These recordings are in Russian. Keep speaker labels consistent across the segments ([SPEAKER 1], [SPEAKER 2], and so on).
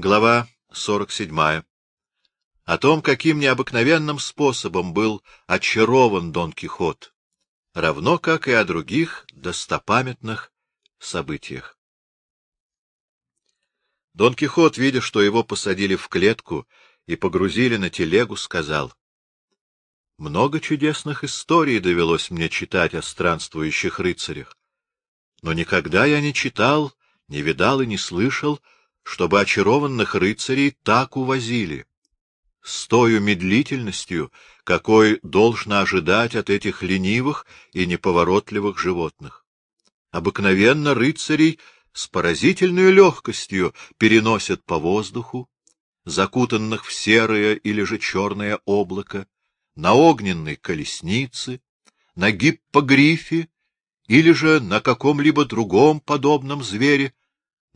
[SPEAKER 1] Глава 47. О том, каким необыкновенным способом был очарован Дон Кихот, равно как и о других достопамятных событиях. Дон Кихот, видя, что его посадили в клетку и погрузили на телегу, сказал, «Много чудесных историй довелось мне читать о странствующих рыцарях, но никогда я не читал, не видал и не слышал, чтобы очарованных рыцарей так увозили, с той медлительностью, какой должно ожидать от этих ленивых и неповоротливых животных. Обыкновенно рыцарей с поразительной легкостью переносят по воздуху, закутанных в серое или же черное облако, на огненной колеснице, на гиппогрифе или же на каком-либо другом подобном звере,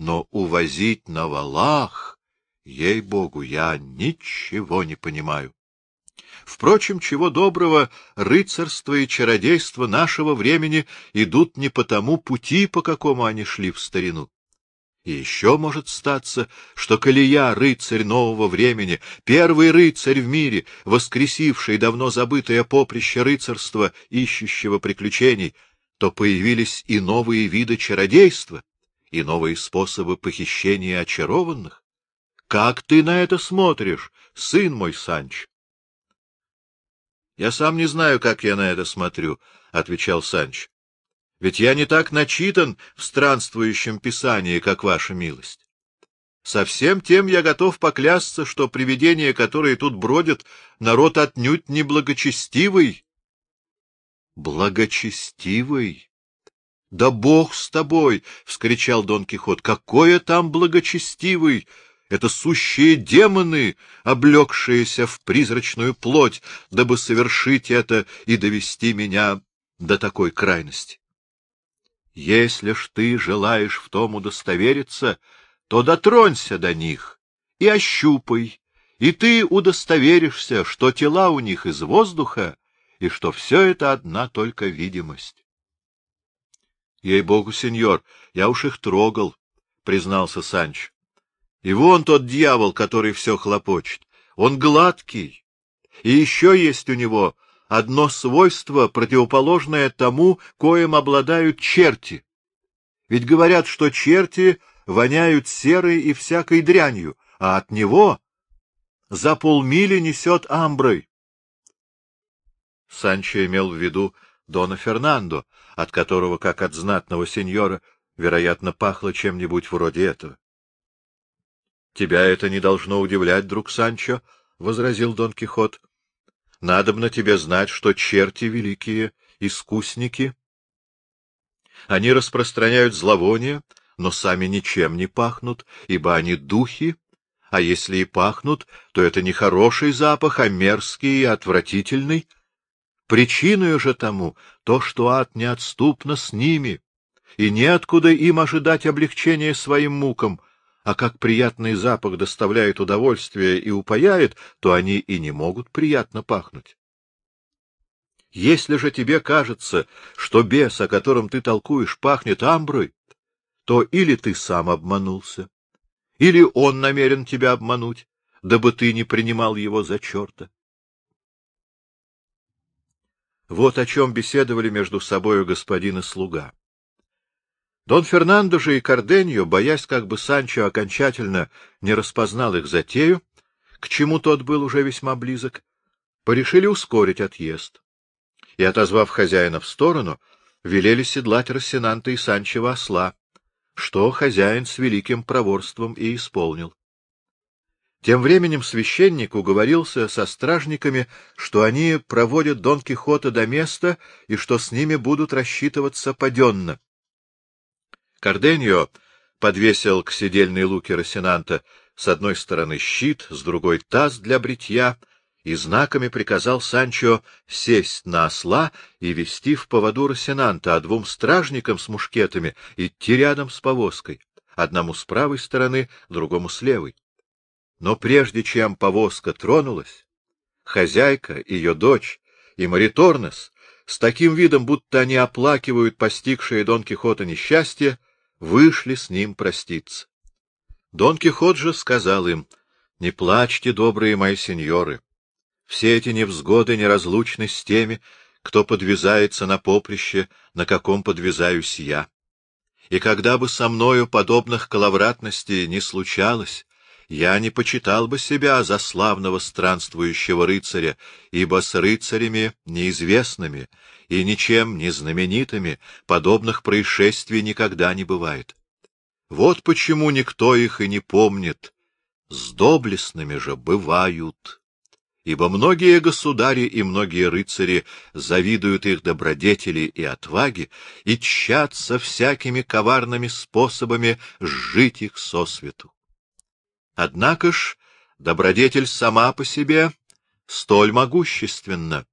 [SPEAKER 1] но увозить на валах, ей-богу, я ничего не понимаю. Впрочем, чего доброго, рыцарство и чародейство нашего времени идут не по тому пути, по какому они шли в старину. И еще может статься, что колея рыцарь нового времени, первый рыцарь в мире, воскресивший давно забытое поприще рыцарства, ищущего приключений, то появились и новые виды чародейства, и новые способы похищения очарованных. Как ты на это смотришь, сын мой Санч? — Я сам не знаю, как я на это смотрю, — отвечал Санч. — Ведь я не так начитан в странствующем писании, как ваша милость. Со всем тем я готов поклясться, что привидения, которые тут бродят, народ отнюдь не благочестивый. — Благочестивый? Да бог с тобой! — вскричал Дон Кихот. — Какое там благочестивый! Это сущие демоны, облегшиеся в призрачную плоть, дабы совершить это и довести меня до такой крайности. Если ж ты желаешь в том удостовериться, то дотронься до них и ощупай, и ты удостоверишься, что тела у них из воздуха, и что все это одна только видимость. — Ей-богу, сеньор, я уж их трогал, — признался Санч. — И вон тот дьявол, который все хлопочет. Он гладкий. И еще есть у него одно свойство, противоположное тому, коим обладают черти. Ведь говорят, что черти воняют серой и всякой дрянью, а от него за полмили несет амброй. Санчо имел в виду Дона Фернандо, от которого, как от знатного сеньора, вероятно, пахло чем-нибудь вроде этого. — Тебя это не должно удивлять, друг Санчо, — возразил Дон Кихот. — Надобно тебе знать, что черти великие искусники. Они распространяют зловоние, но сами ничем не пахнут, ибо они духи, а если и пахнут, то это не хороший запах, а мерзкий и отвратительный — Причиной же тому то, что ад неотступно с ними, и неоткуда им ожидать облегчения своим мукам, а как приятный запах доставляет удовольствие и упаяет, то они и не могут приятно пахнуть. Если же тебе кажется, что бес, о котором ты толкуешь, пахнет амброй, то или ты сам обманулся, или он намерен тебя обмануть, дабы ты не принимал его за черта. Вот о чем беседовали между собою господин и слуга. Дон Фернандо же и Карденьо, боясь, как бы Санчо окончательно не распознал их затею, к чему тот был уже весьма близок, порешили ускорить отъезд. И, отозвав хозяина в сторону, велели седлать Рассенанта и Санчева осла, что хозяин с великим проворством и исполнил. Тем временем священник уговорился со стражниками, что они проводят Дон Кихота до места и что с ними будут рассчитываться паденно. Карденьо подвесил к седельной луке Росинанта с одной стороны щит, с другой — таз для бритья, и знаками приказал Санчо сесть на осла и вести в поводу Росинанта, а двум стражникам с мушкетами идти рядом с повозкой, одному с правой стороны, другому с левой. Но прежде чем повозка тронулась, хозяйка, ее дочь и Мариторнес с таким видом, будто они оплакивают постигшее Дон Кихота несчастье, вышли с ним проститься. Дон Кихот же сказал им, — Не плачьте, добрые мои сеньоры. Все эти невзгоды неразлучны с теми, кто подвязается на поприще, на каком подвязаюсь я. И когда бы со мною подобных коловратностей не случалось, я не почитал бы себя за славного странствующего рыцаря, ибо с рыцарями неизвестными и ничем не знаменитыми подобных происшествий никогда не бывает. Вот почему никто их и не помнит, с доблестными же бывают. Ибо многие государи и многие рыцари завидуют их добродетели и отваге и тщатся всякими коварными способами сжить их сосвету. Однако ж добродетель сама по себе столь могущественна,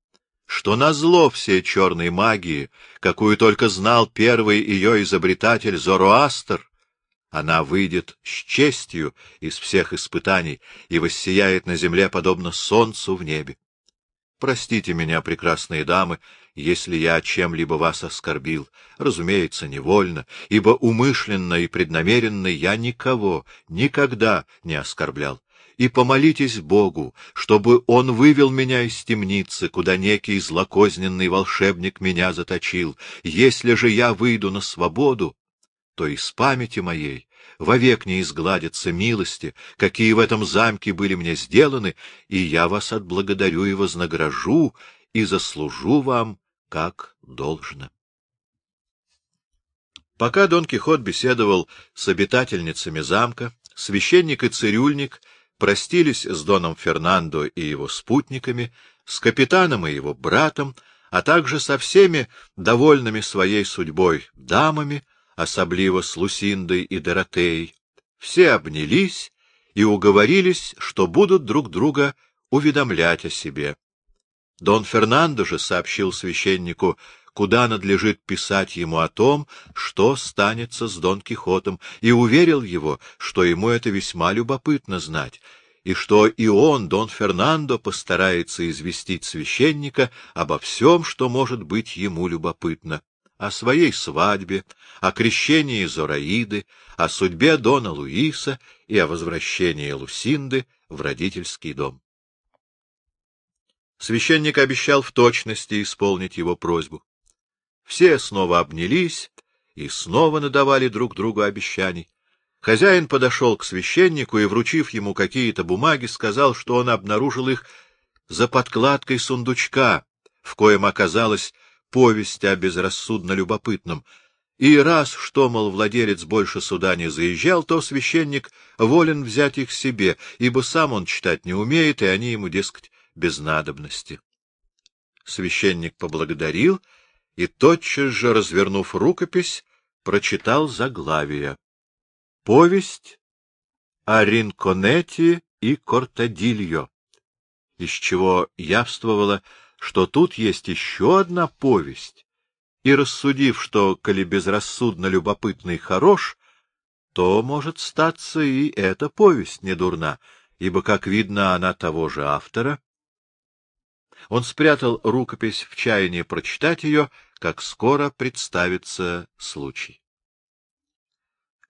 [SPEAKER 1] что назло всей черной магии, какую только знал первый ее изобретатель Зороастр, она выйдет с честью из всех испытаний и воссияет на земле подобно солнцу в небе. Простите меня, прекрасные дамы, если я чем-либо вас оскорбил, разумеется, невольно, ибо умышленно и преднамеренно я никого никогда не оскорблял. И помолитесь Богу, чтобы Он вывел меня из темницы, куда некий злокозненный волшебник меня заточил. Если же я выйду на свободу, то из памяти моей вовек не изгладятся милости, какие в этом замке были мне сделаны, и я вас отблагодарю и вознагражу, и заслужу вам как должно. Пока Дон Кихот беседовал с обитательницами замка, священник и цирюльник простились с Доном Фернандо и его спутниками, с капитаном и его братом, а также со всеми довольными своей судьбой дамами, особливо с Лусиндой и Доротеей. Все обнялись и уговорились, что будут друг друга уведомлять о себе. Дон Фернандо же сообщил священнику, куда надлежит писать ему о том, что станется с Дон Кихотом, и уверил его, что ему это весьма любопытно знать, и что и он, Дон Фернандо, постарается известить священника обо всем, что может быть ему любопытно, о своей свадьбе, о крещении Зораиды, о судьбе Дона Луиса и о возвращении Лусинды в родительский дом. Священник обещал в точности исполнить его просьбу. Все снова обнялись и снова надавали друг другу обещаний. Хозяин подошел к священнику и, вручив ему какие-то бумаги, сказал, что он обнаружил их за подкладкой сундучка, в коем оказалась повесть о безрассудно любопытном. И раз что, мол, владелец больше сюда не заезжал, то священник волен взять их себе, ибо сам он читать не умеет, и они ему, дескать, без надобности. Священник поблагодарил и, тотчас же развернув рукопись, прочитал заглавие. Повесть о Ринконете и Кортадильо, из чего явствовало, что тут есть еще одна повесть, и, рассудив, что, коли безрассудно любопытный хорош, то, может, статься и эта повесть не дурна, ибо, как видно, она того же автора, он спрятал рукопись в чаянии прочитать ее, как скоро представится случай.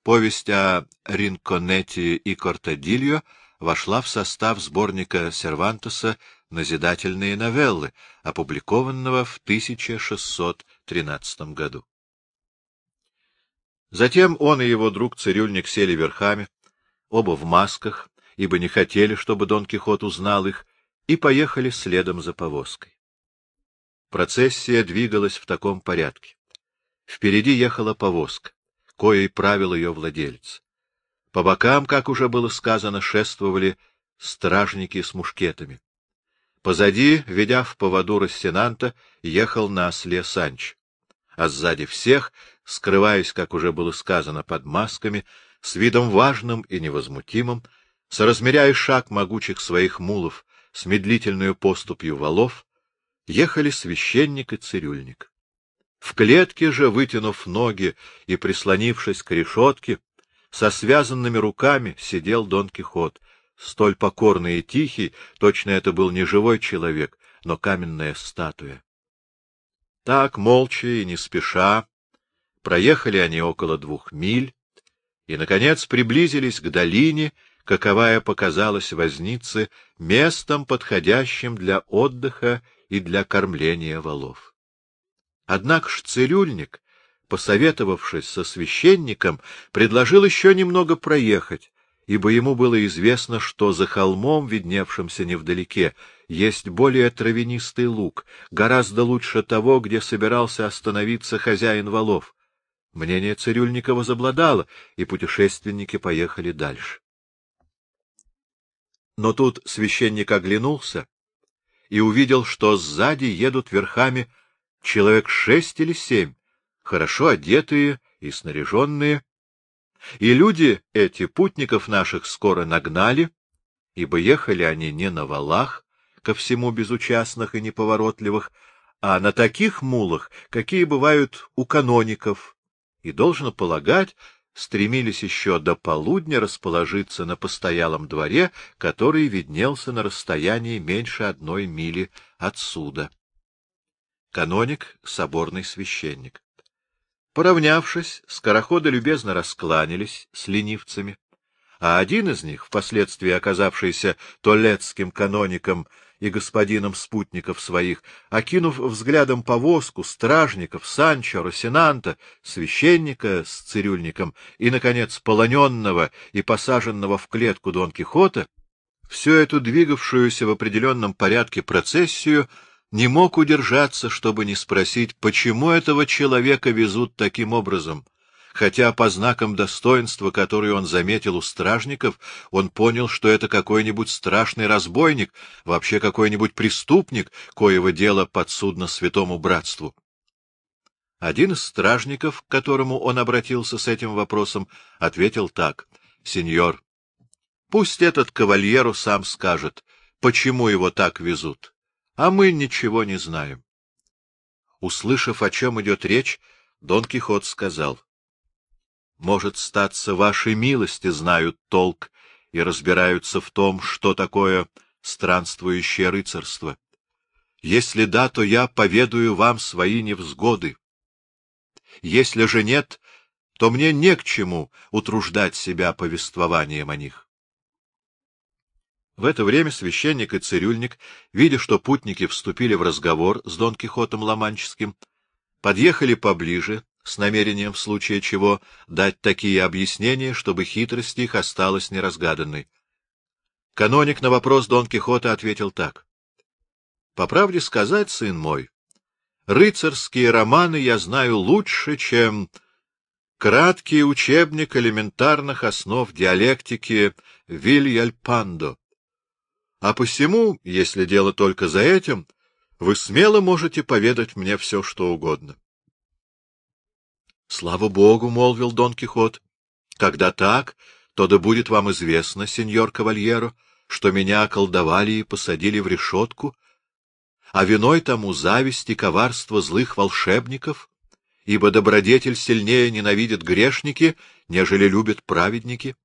[SPEAKER 1] Повесть о Ринконете и Кортадильо вошла в состав сборника Сервантеса «Назидательные новеллы», опубликованного в 1613 году. Затем он и его друг-цирюльник сели верхами, оба в масках, ибо не хотели, чтобы Дон Кихот узнал их, и поехали следом за повозкой. Процессия двигалась в таком порядке. Впереди ехала повозка, коей правил ее владелец. По бокам, как уже было сказано, шествовали стражники с мушкетами. Позади, ведя в поводу Рассенанта, ехал на осле Санч. А сзади всех, скрываясь, как уже было сказано, под масками, с видом важным и невозмутимым, соразмеряя шаг могучих своих мулов с медлительную поступью валов, ехали священник и цирюльник. В клетке же, вытянув ноги и прислонившись к решетке, со связанными руками сидел Дон Кихот, столь покорный и тихий, точно это был не живой человек, но каменная статуя. Так, молча и не спеша, проехали они около двух миль, и, наконец, приблизились к долине, каковая показалась вознице местом, подходящим для отдыха и для кормления волов. Однако ж цирюльник, посоветовавшись со священником, предложил еще немного проехать, ибо ему было известно, что за холмом, видневшимся невдалеке, есть более травянистый луг, гораздо лучше того, где собирался остановиться хозяин валов. Мнение цирюльника возобладало, и путешественники поехали дальше. Но тут священник оглянулся и увидел, что сзади едут верхами человек шесть или семь, хорошо одетые и снаряженные, и люди эти путников наших скоро нагнали, ибо ехали они не на валах, ко всему безучастных и неповоротливых, а на таких мулах, какие бывают у каноников, и, должно полагать, стремились еще до полудня расположиться на постоялом дворе, который виднелся на расстоянии меньше одной мили отсюда. Каноник — соборный священник. Поравнявшись, скороходы любезно раскланялись с ленивцами, а один из них, впоследствии оказавшийся толецким каноником и господином спутников своих, окинув взглядом повозку, стражников, Санчо, Росинанта, священника с цирюльником и, наконец, полоненного и посаженного в клетку Дон Кихота, всю эту двигавшуюся в определенном порядке процессию — не мог удержаться, чтобы не спросить, почему этого человека везут таким образом, хотя по знакам достоинства, которые он заметил у стражников, он понял, что это какой-нибудь страшный разбойник, вообще какой-нибудь преступник, коего дело подсудно святому братству. Один из стражников, к которому он обратился с этим вопросом, ответил так. — Сеньор, пусть этот кавальеру сам скажет, почему его так везут а мы ничего не знаем. Услышав, о чем идет речь, Дон Кихот сказал, — Может, статься, вашей милости знают толк и разбираются в том, что такое странствующее рыцарство. Если да, то я поведаю вам свои невзгоды. Если же нет, то мне не к чему утруждать себя повествованием о них. В это время священник и цирюльник, видя, что путники вступили в разговор с Дон Кихотом Ломанческим, подъехали поближе, с намерением в случае чего дать такие объяснения, чтобы хитрость их осталась неразгаданной. Каноник на вопрос Дон Кихота ответил так. — По правде сказать, сын мой, рыцарские романы я знаю лучше, чем краткий учебник элементарных основ диалектики Вильяльпандо. А посему, если дело только за этим, вы смело можете поведать мне все, что угодно. — Слава Богу, — молвил Дон Кихот, — когда так, то да будет вам известно, сеньор Кавальеро, что меня околдовали и посадили в решетку, а виной тому зависть и коварство злых волшебников, ибо добродетель сильнее ненавидит грешники, нежели любят праведники.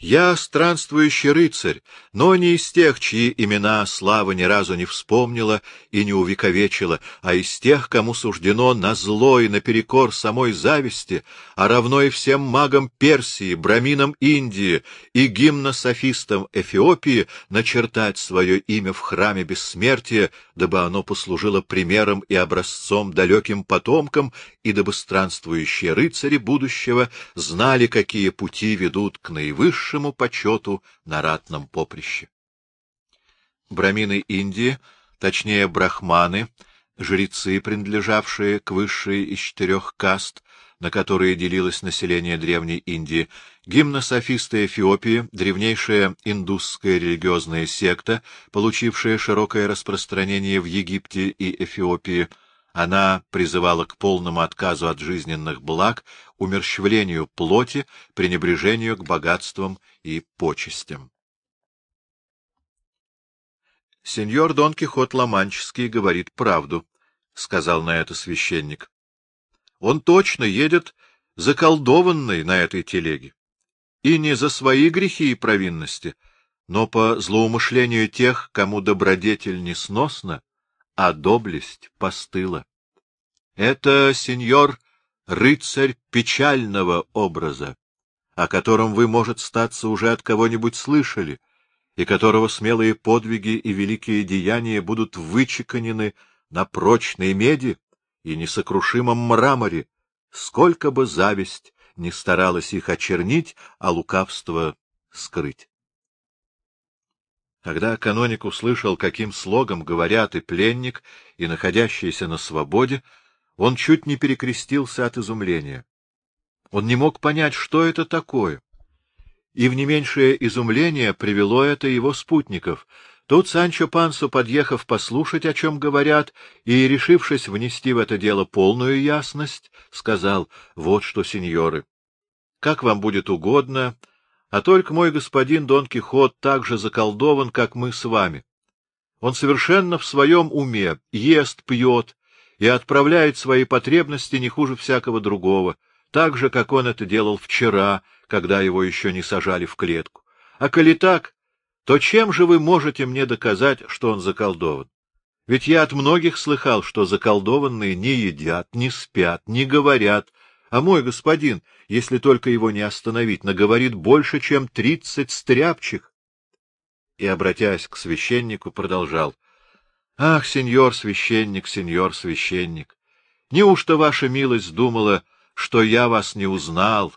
[SPEAKER 1] Я странствующий рыцарь, но не из тех, чьи имена слава ни разу не вспомнила и не увековечила, а из тех, кому суждено на зло и наперекор самой зависти, а равно и всем магам Персии, браминам Индии и гимнософистам Эфиопии начертать свое имя в храме бессмертия, дабы оно послужило примером и образцом далеким потомкам, и дабы странствующие рыцари будущего знали, какие пути ведут к наивысшему высшему почету на ратном поприще. Брамины Индии, точнее брахманы, жрецы, принадлежавшие к высшей из четырех каст, на которые делилось население Древней Индии, гимнософисты Эфиопии, древнейшая индусская религиозная секта, получившая широкое распространение в Египте и Эфиопии, она призывала к полному отказу от жизненных благ, умерщвлению плоти, пренебрежению к богатствам и почестям. — Сеньор Дон Кихот Ломанческий говорит правду, — сказал на это священник. — Он точно едет заколдованный на этой телеге. И не за свои грехи и провинности, но по злоумышлению тех, кому добродетель несносна, а доблесть постыла. Это, сеньор, рыцарь печального образа, о котором вы, может, статься уже от кого-нибудь слышали, и которого смелые подвиги и великие деяния будут вычеканены на прочной меди и несокрушимом мраморе, сколько бы зависть не старалась их очернить, а лукавство скрыть. Когда каноник услышал, каким слогом говорят и пленник, и находящийся на свободе, он чуть не перекрестился от изумления. Он не мог понять, что это такое. И в не меньшее изумление привело это его спутников. Тут Санчо Пансо, подъехав послушать, о чем говорят, и, решившись внести в это дело полную ясность, сказал, — Вот что, сеньоры, как вам будет угодно, а только мой господин Дон Кихот так же заколдован, как мы с вами. Он совершенно в своем уме, ест, пьет и отправляет свои потребности не хуже всякого другого, так же, как он это делал вчера, когда его еще не сажали в клетку. А коли так, то чем же вы можете мне доказать, что он заколдован? Ведь я от многих слыхал, что заколдованные не едят, не спят, не говорят, а мой господин, если только его не остановить, наговорит больше, чем тридцать стряпчих. И, обратясь к священнику, продолжал. — Ах, сеньор священник, сеньор священник, неужто ваша милость думала, что я вас не узнал,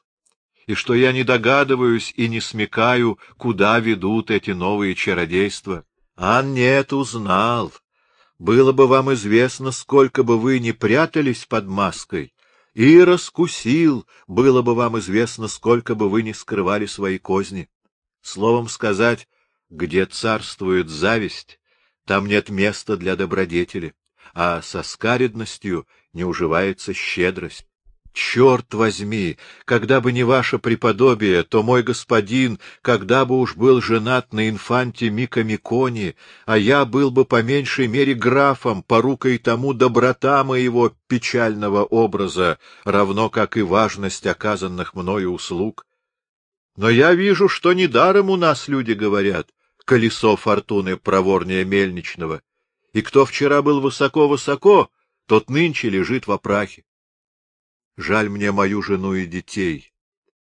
[SPEAKER 1] и что я не догадываюсь и не смекаю, куда ведут эти новые чародейства. А нет, узнал. Было бы вам известно, сколько бы вы ни прятались под маской, и раскусил, было бы вам известно, сколько бы вы ни скрывали свои козни. Словом сказать, где царствует зависть, там нет места для добродетели, а со скаредностью не уживается щедрость. Черт возьми, когда бы не ваше преподобие, то мой господин, когда бы уж был женат на инфанте Мика Микони, а я был бы по меньшей мере графом, порукой тому доброта моего печального образа, равно как и важность оказанных мною услуг. Но я вижу, что недаром у нас люди говорят, колесо фортуны проворнее мельничного, и кто вчера был высоко-высоко, тот нынче лежит в опрахе. Жаль мне мою жену и детей,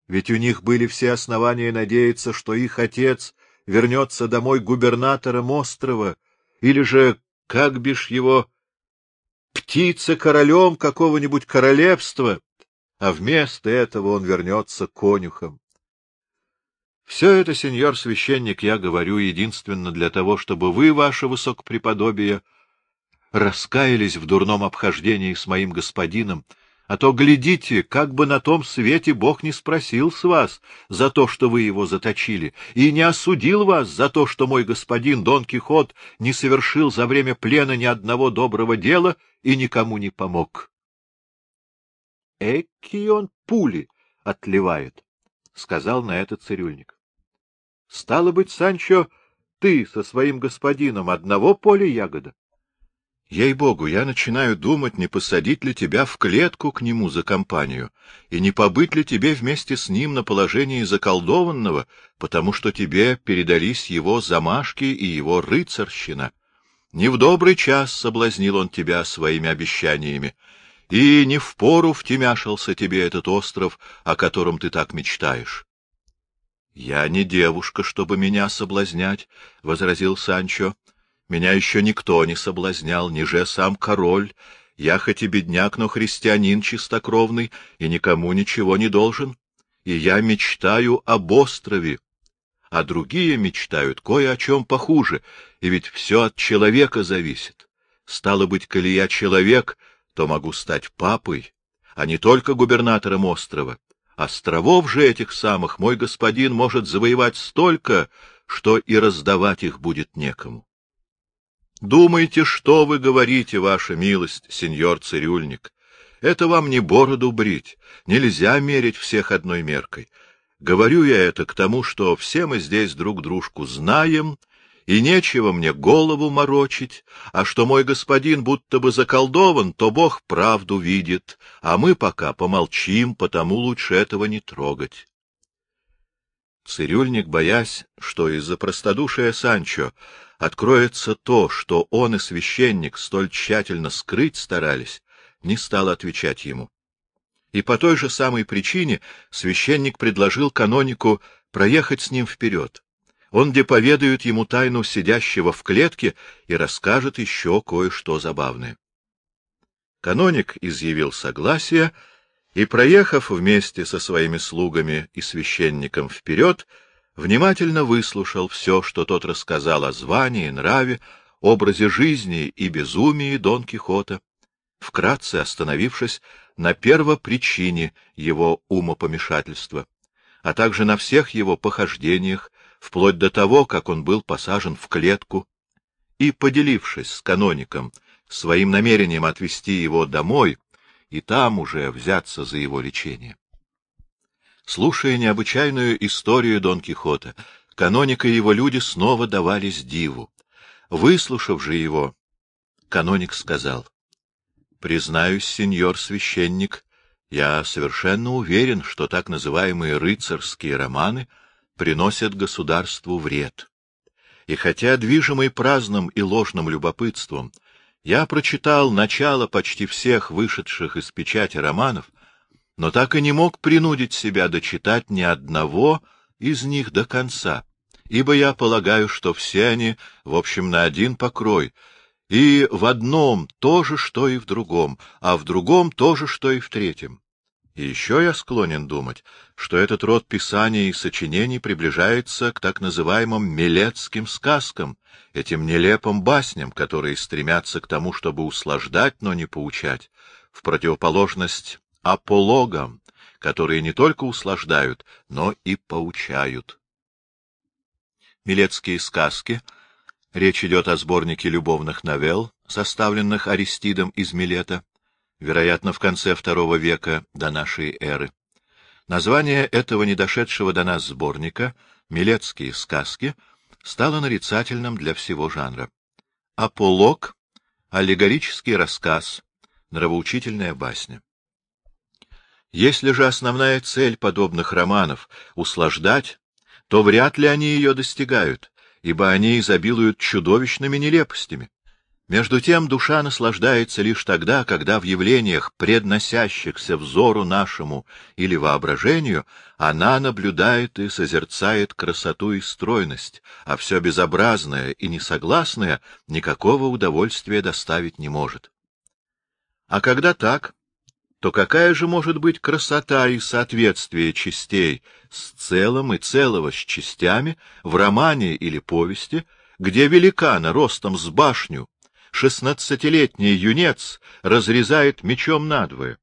[SPEAKER 1] ведь у них были все основания надеяться, что их отец вернется домой губернатором острова, или же, как бишь его, птица-королем какого-нибудь королевства, а вместо этого он вернется конюхом. Все это, сеньор священник, я говорю единственно для того, чтобы вы, ваше высокопреподобие, раскаялись в дурном обхождении с моим господином, а то, глядите, как бы на том свете Бог не спросил с вас за то, что вы его заточили, и не осудил вас за то, что мой господин Дон Кихот не совершил за время плена ни одного доброго дела и никому не помог. — Эки он пули отливает, — сказал на это цирюльник. — Стало быть, Санчо, ты со своим господином одного поля ягода? Ей-богу, я начинаю думать, не посадить ли тебя в клетку к нему за компанию, и не побыть ли тебе вместе с ним на положении заколдованного, потому что тебе передались его замашки и его рыцарщина. Не в добрый час соблазнил он тебя своими обещаниями, и не в пору втемяшился тебе этот остров, о котором ты так мечтаешь. — Я не девушка, чтобы меня соблазнять, — возразил Санчо. Меня еще никто не соблазнял, ни же сам король. Я хоть и бедняк, но христианин чистокровный, и никому ничего не должен. И я мечтаю об острове. А другие мечтают кое о чем похуже, и ведь все от человека зависит. Стало быть, коли я человек, то могу стать папой, а не только губернатором острова. Островов же этих самых мой господин может завоевать столько, что и раздавать их будет некому. Думайте, что вы говорите, ваша милость, сеньор цирюльник. Это вам не бороду брить, нельзя мерить всех одной меркой. Говорю я это к тому, что все мы здесь друг дружку знаем, и нечего мне голову морочить, а что мой господин будто бы заколдован, то Бог правду видит, а мы пока помолчим, потому лучше этого не трогать. Цирюльник, боясь, что из-за простодушия Санчо откроется то, что он и священник столь тщательно скрыть старались, не стал отвечать ему. И по той же самой причине священник предложил канонику проехать с ним вперед. Он деповедует ему тайну сидящего в клетке и расскажет еще кое-что забавное. Каноник изъявил согласие и, проехав вместе со своими слугами и священником вперед, внимательно выслушал все, что тот рассказал о звании, нраве, образе жизни и безумии Дон Кихота, вкратце остановившись на первопричине его умопомешательства, а также на всех его похождениях, вплоть до того, как он был посажен в клетку, и, поделившись с каноником своим намерением отвезти его домой и там уже взяться за его лечение. Слушая необычайную историю Дон Кихота, каноник и его люди снова давались диву. Выслушав же его, каноник сказал, — Признаюсь, сеньор священник, я совершенно уверен, что так называемые рыцарские романы приносят государству вред. И хотя, движимый праздным и ложным любопытством, я прочитал начало почти всех вышедших из печати романов, но так и не мог принудить себя дочитать ни одного из них до конца, ибо я полагаю, что все они, в общем, на один покрой, и в одном то же, что и в другом, а в другом то же, что и в третьем. И еще я склонен думать, что этот род писаний и сочинений приближается к так называемым «милецким сказкам», этим нелепым басням, которые стремятся к тому, чтобы услаждать, но не поучать, в противоположность апологам, которые не только услаждают, но и поучают. Милецкие сказки — речь идет о сборнике любовных новелл, составленных Аристидом из Милета, вероятно, в конце II века до нашей эры. Название этого недошедшего до нас сборника «Милецкие сказки» стало нарицательным для всего жанра. Аполлог — аллегорический рассказ, нравоучительная басня. Если же основная цель подобных романов — услаждать, то вряд ли они ее достигают, ибо они изобилуют чудовищными нелепостями. Между тем душа наслаждается лишь тогда, когда в явлениях, предносящихся взору нашему или воображению, она наблюдает и созерцает красоту и стройность, а все безобразное и несогласное никакого удовольствия доставить не может. А когда так, то какая же может быть красота и соответствие частей с целым и целого с частями в романе или повести, где великана ростом с башню, шестнадцатилетний юнец разрезает мечом надвое,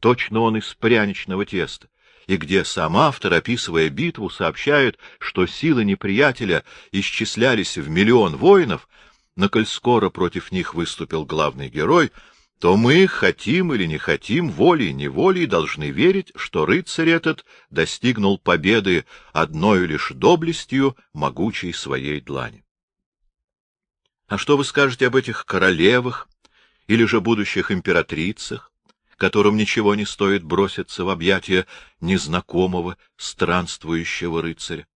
[SPEAKER 1] точно он из пряничного теста, и где сам автор, описывая битву, сообщает, что силы неприятеля исчислялись в миллион воинов, но коль скоро против них выступил главный герой — то мы, хотим или не хотим, волей-неволей должны верить, что рыцарь этот достигнул победы одной лишь доблестью могучей своей длани. А что вы скажете об этих королевах или же будущих императрицах, которым ничего не стоит броситься в объятия незнакомого, странствующего рыцаря?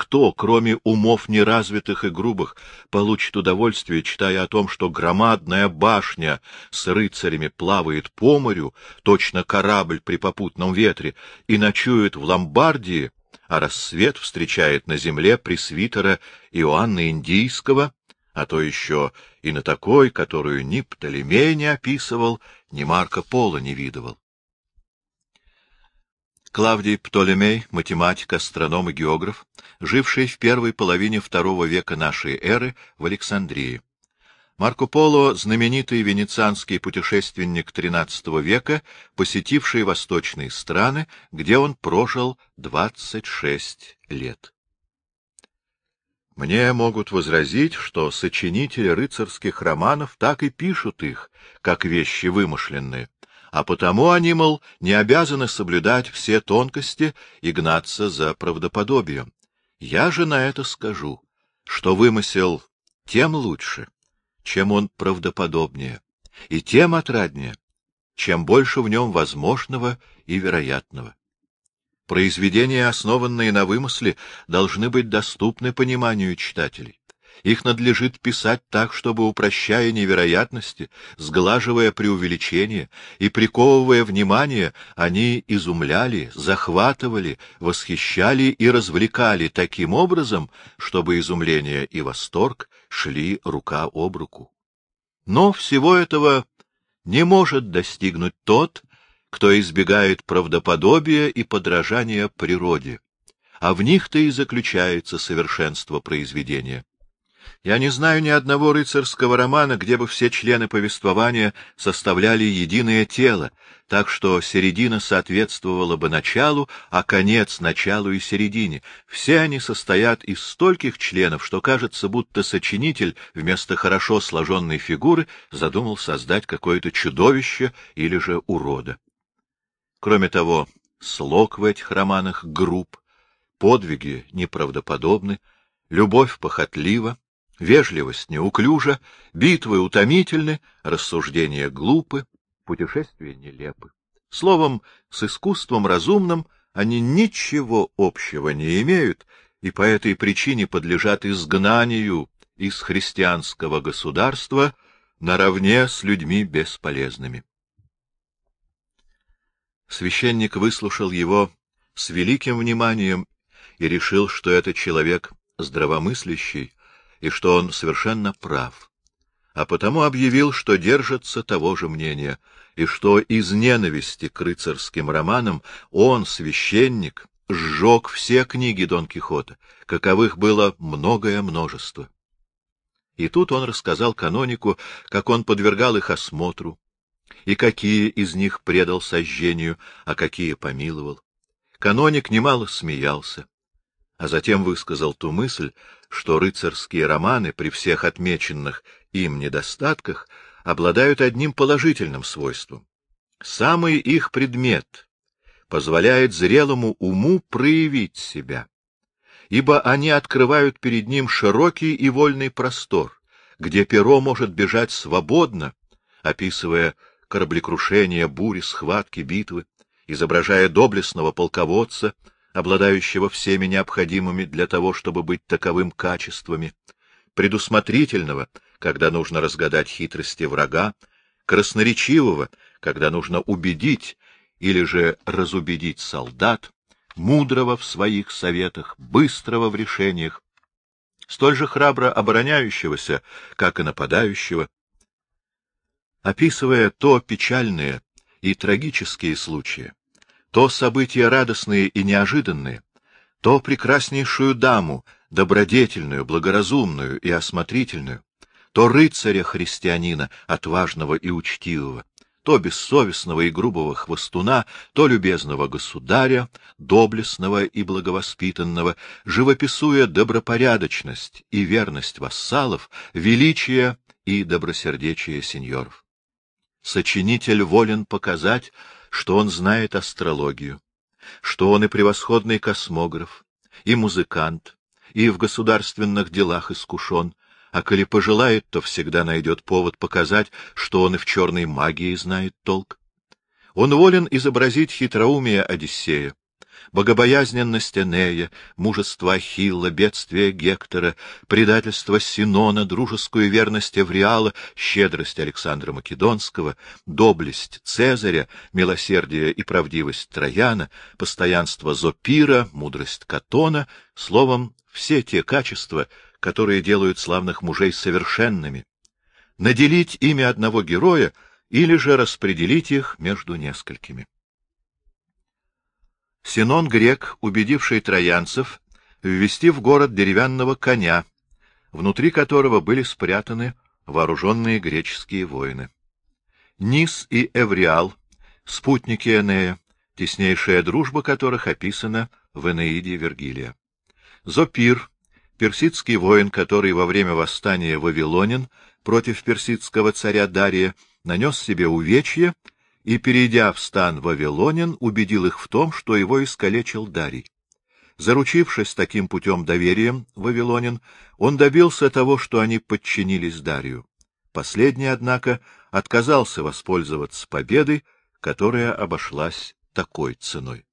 [SPEAKER 1] Кто, кроме умов неразвитых и грубых, получит удовольствие, читая о том, что громадная башня с рыцарями плавает по морю, точно корабль при попутном ветре, и ночует в Ломбардии, а рассвет встречает на земле пресвитера Иоанна Индийского, а то еще и на такой, которую ни Птолемей не описывал, ни Марко Поло не видывал. Клавдий Птолемей, математик, астроном и географ, живший в первой половине второго века нашей эры в Александрии. Марко Поло — знаменитый венецианский путешественник XIII века, посетивший восточные страны, где он прожил 26 лет. Мне могут возразить, что сочинители рыцарских романов так и пишут их, как вещи вымышленные, а потому они, мол, не обязаны соблюдать все тонкости и гнаться за правдоподобием. Я же на это скажу, что вымысел тем лучше, чем он правдоподобнее, и тем отраднее, чем больше в нем возможного и вероятного. Произведения, основанные на вымысле, должны быть доступны пониманию читателей, Их надлежит писать так, чтобы, упрощая невероятности, сглаживая преувеличения и приковывая внимание, они изумляли, захватывали, восхищали и развлекали таким образом, чтобы изумление и восторг шли рука об руку. Но всего этого не может достигнуть тот, кто избегает правдоподобия и подражания природе, а в них-то и заключается совершенство произведения. Я не знаю ни одного рыцарского романа, где бы все члены повествования составляли единое тело, так что середина соответствовала бы началу, а конец — началу и середине. Все они состоят из стольких членов, что кажется, будто сочинитель вместо хорошо сложенной фигуры задумал создать какое-то чудовище или же урода. Кроме того, слог в этих романах групп, подвиги неправдоподобны, любовь похотлива, Вежливость неуклюжа, битвы утомительны, рассуждения глупы, путешествия нелепы. Словом, с искусством разумным они ничего общего не имеют и по этой причине подлежат изгнанию из христианского государства наравне с людьми бесполезными. Священник выслушал его с великим вниманием и решил, что это человек здравомыслящий, и что он совершенно прав, а потому объявил, что держится того же мнения, и что из ненависти к рыцарским романам он, священник, сжег все книги Дон Кихота, каковых было многое множество. И тут он рассказал канонику, как он подвергал их осмотру, и какие из них предал сожжению, а какие помиловал. Каноник немало смеялся, а затем высказал ту мысль, что рыцарские романы при всех отмеченных им недостатках обладают одним положительным свойством. Самый их предмет позволяет зрелому уму проявить себя, ибо они открывают перед ним широкий и вольный простор, где перо может бежать свободно, описывая кораблекрушения, бури, схватки, битвы, изображая доблестного полководца, обладающего всеми необходимыми для того, чтобы быть таковым качествами, предусмотрительного, когда нужно разгадать хитрости врага, красноречивого, когда нужно убедить или же разубедить солдат, мудрого в своих советах, быстрого в решениях, столь же храбро обороняющегося, как и нападающего. Описывая то печальные и трагические случаи, то события радостные и неожиданные, то прекраснейшую даму, добродетельную, благоразумную и осмотрительную, то рыцаря-христианина, отважного и учтивого, то бессовестного и грубого хвостуна, то любезного государя, доблестного и благовоспитанного, живописуя добропорядочность и верность вассалов, величие и добросердечие сеньоров. Сочинитель волен показать, что он знает астрологию, что он и превосходный космограф, и музыкант, и в государственных делах искушен, а коли пожелает, то всегда найдет повод показать, что он и в черной магии знает толк. Он волен изобразить хитроумие Одиссея, богобоязненность Энея, мужество Ахилла, бедствие Гектора, предательство Синона, дружескую верность Эвриала, щедрость Александра Македонского, доблесть Цезаря, милосердие и правдивость Трояна, постоянство Зопира, мудрость Катона, словом, все те качества, которые делают славных мужей совершенными. Наделить ими одного героя или же распределить их между несколькими. Синон Грек, убедивший троянцев ввести в город деревянного коня, внутри которого были спрятаны вооруженные греческие воины. Нис и Эвриал, спутники Энея, теснейшая дружба которых описана в Энеиде Вергилия. Зопир, персидский воин, который во время восстания Вавилонин против персидского царя Дария нанес себе увечье и, перейдя в стан Вавилонин, убедил их в том, что его искалечил Дарий. Заручившись таким путем доверием Вавилонин, он добился того, что они подчинились Дарию. Последний, однако, отказался воспользоваться победой, которая обошлась такой ценой.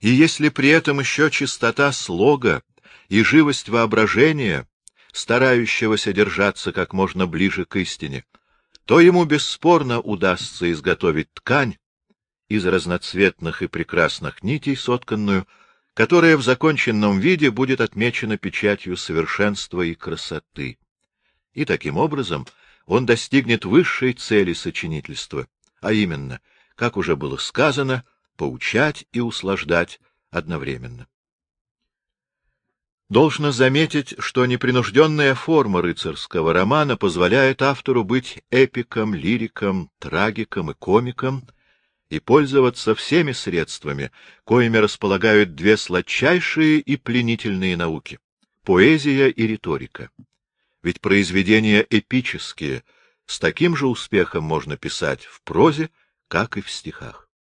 [SPEAKER 1] И если при этом еще чистота слога и живость воображения, старающегося держаться как можно ближе к истине, то ему бесспорно удастся изготовить ткань из разноцветных и прекрасных нитей, сотканную, которая в законченном виде будет отмечена печатью совершенства и красоты. И таким образом он достигнет высшей цели сочинительства, а именно, как уже было сказано, поучать и услаждать одновременно. Должно заметить, что непринужденная форма рыцарского романа позволяет автору быть эпиком, лириком, трагиком и комиком и пользоваться всеми средствами, коими располагают две сладчайшие и пленительные науки — поэзия и риторика. Ведь произведения эпические с таким же успехом можно писать в прозе, как и в стихах.